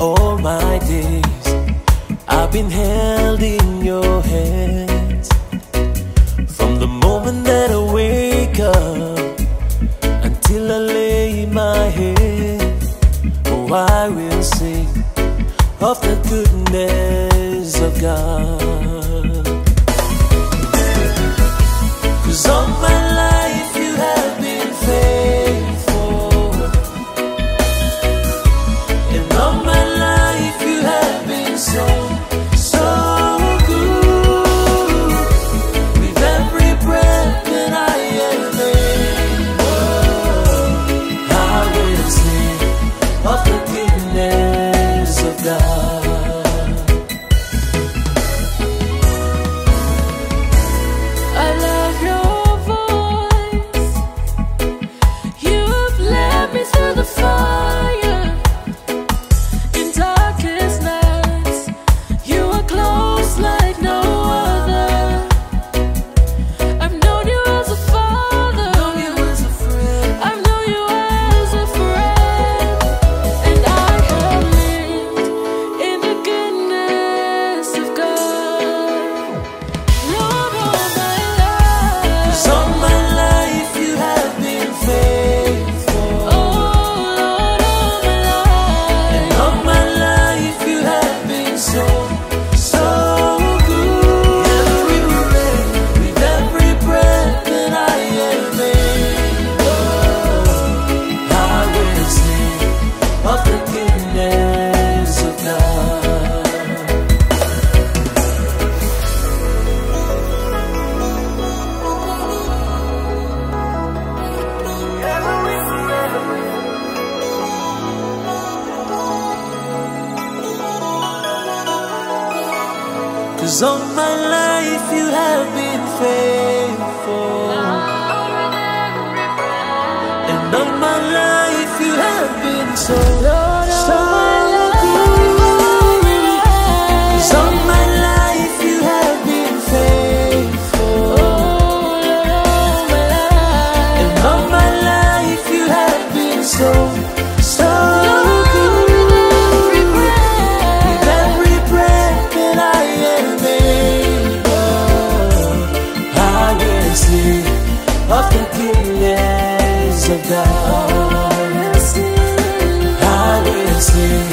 all my days. I've been held in your hands from the moment that I wake up until I lay my head. Oh, I will sing of the goodness of God. the fire. Cause all my life you have been faithful. And all my life you have been so loved. of the goodness of God. I will sing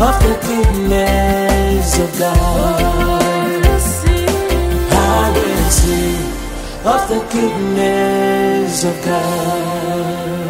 of the goodness of God. I will sing of the goodness of God.